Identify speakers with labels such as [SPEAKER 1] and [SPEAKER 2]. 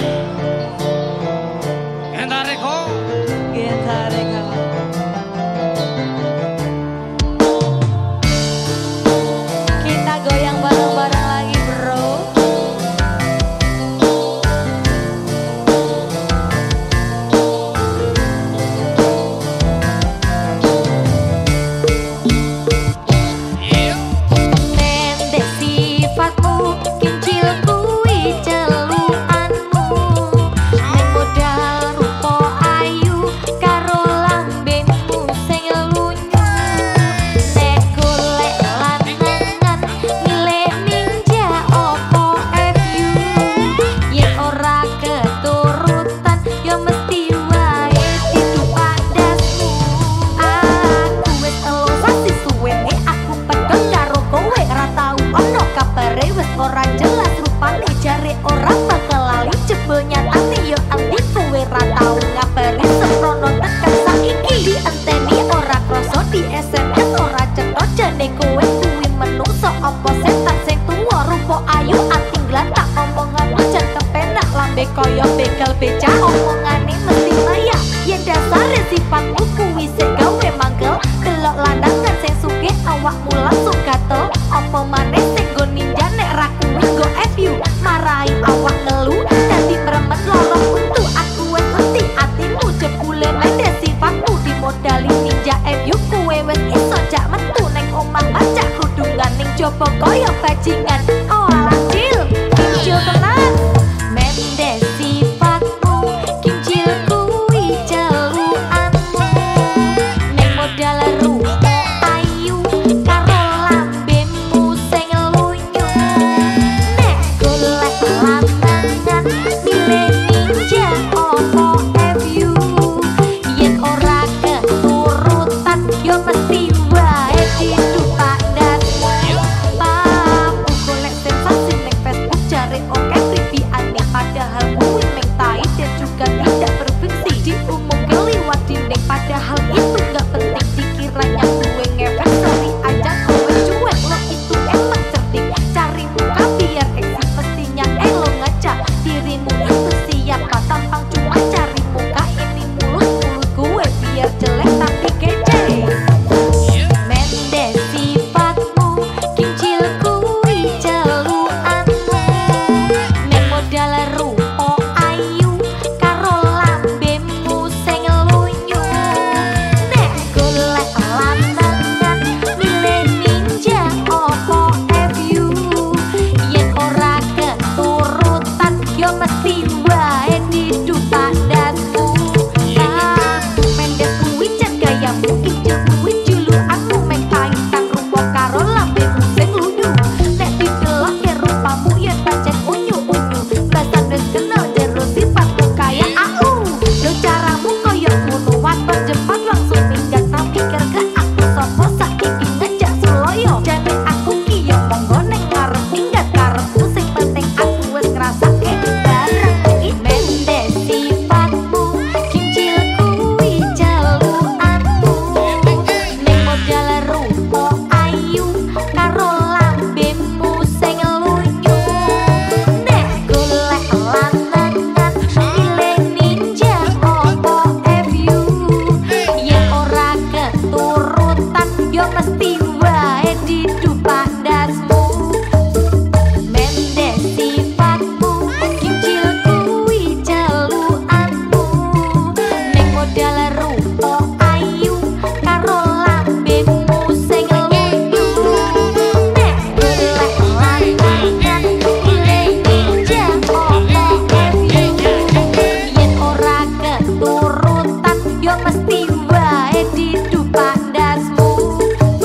[SPEAKER 1] Yeah. để cô cho bò cõi ông pha chi ngành mesti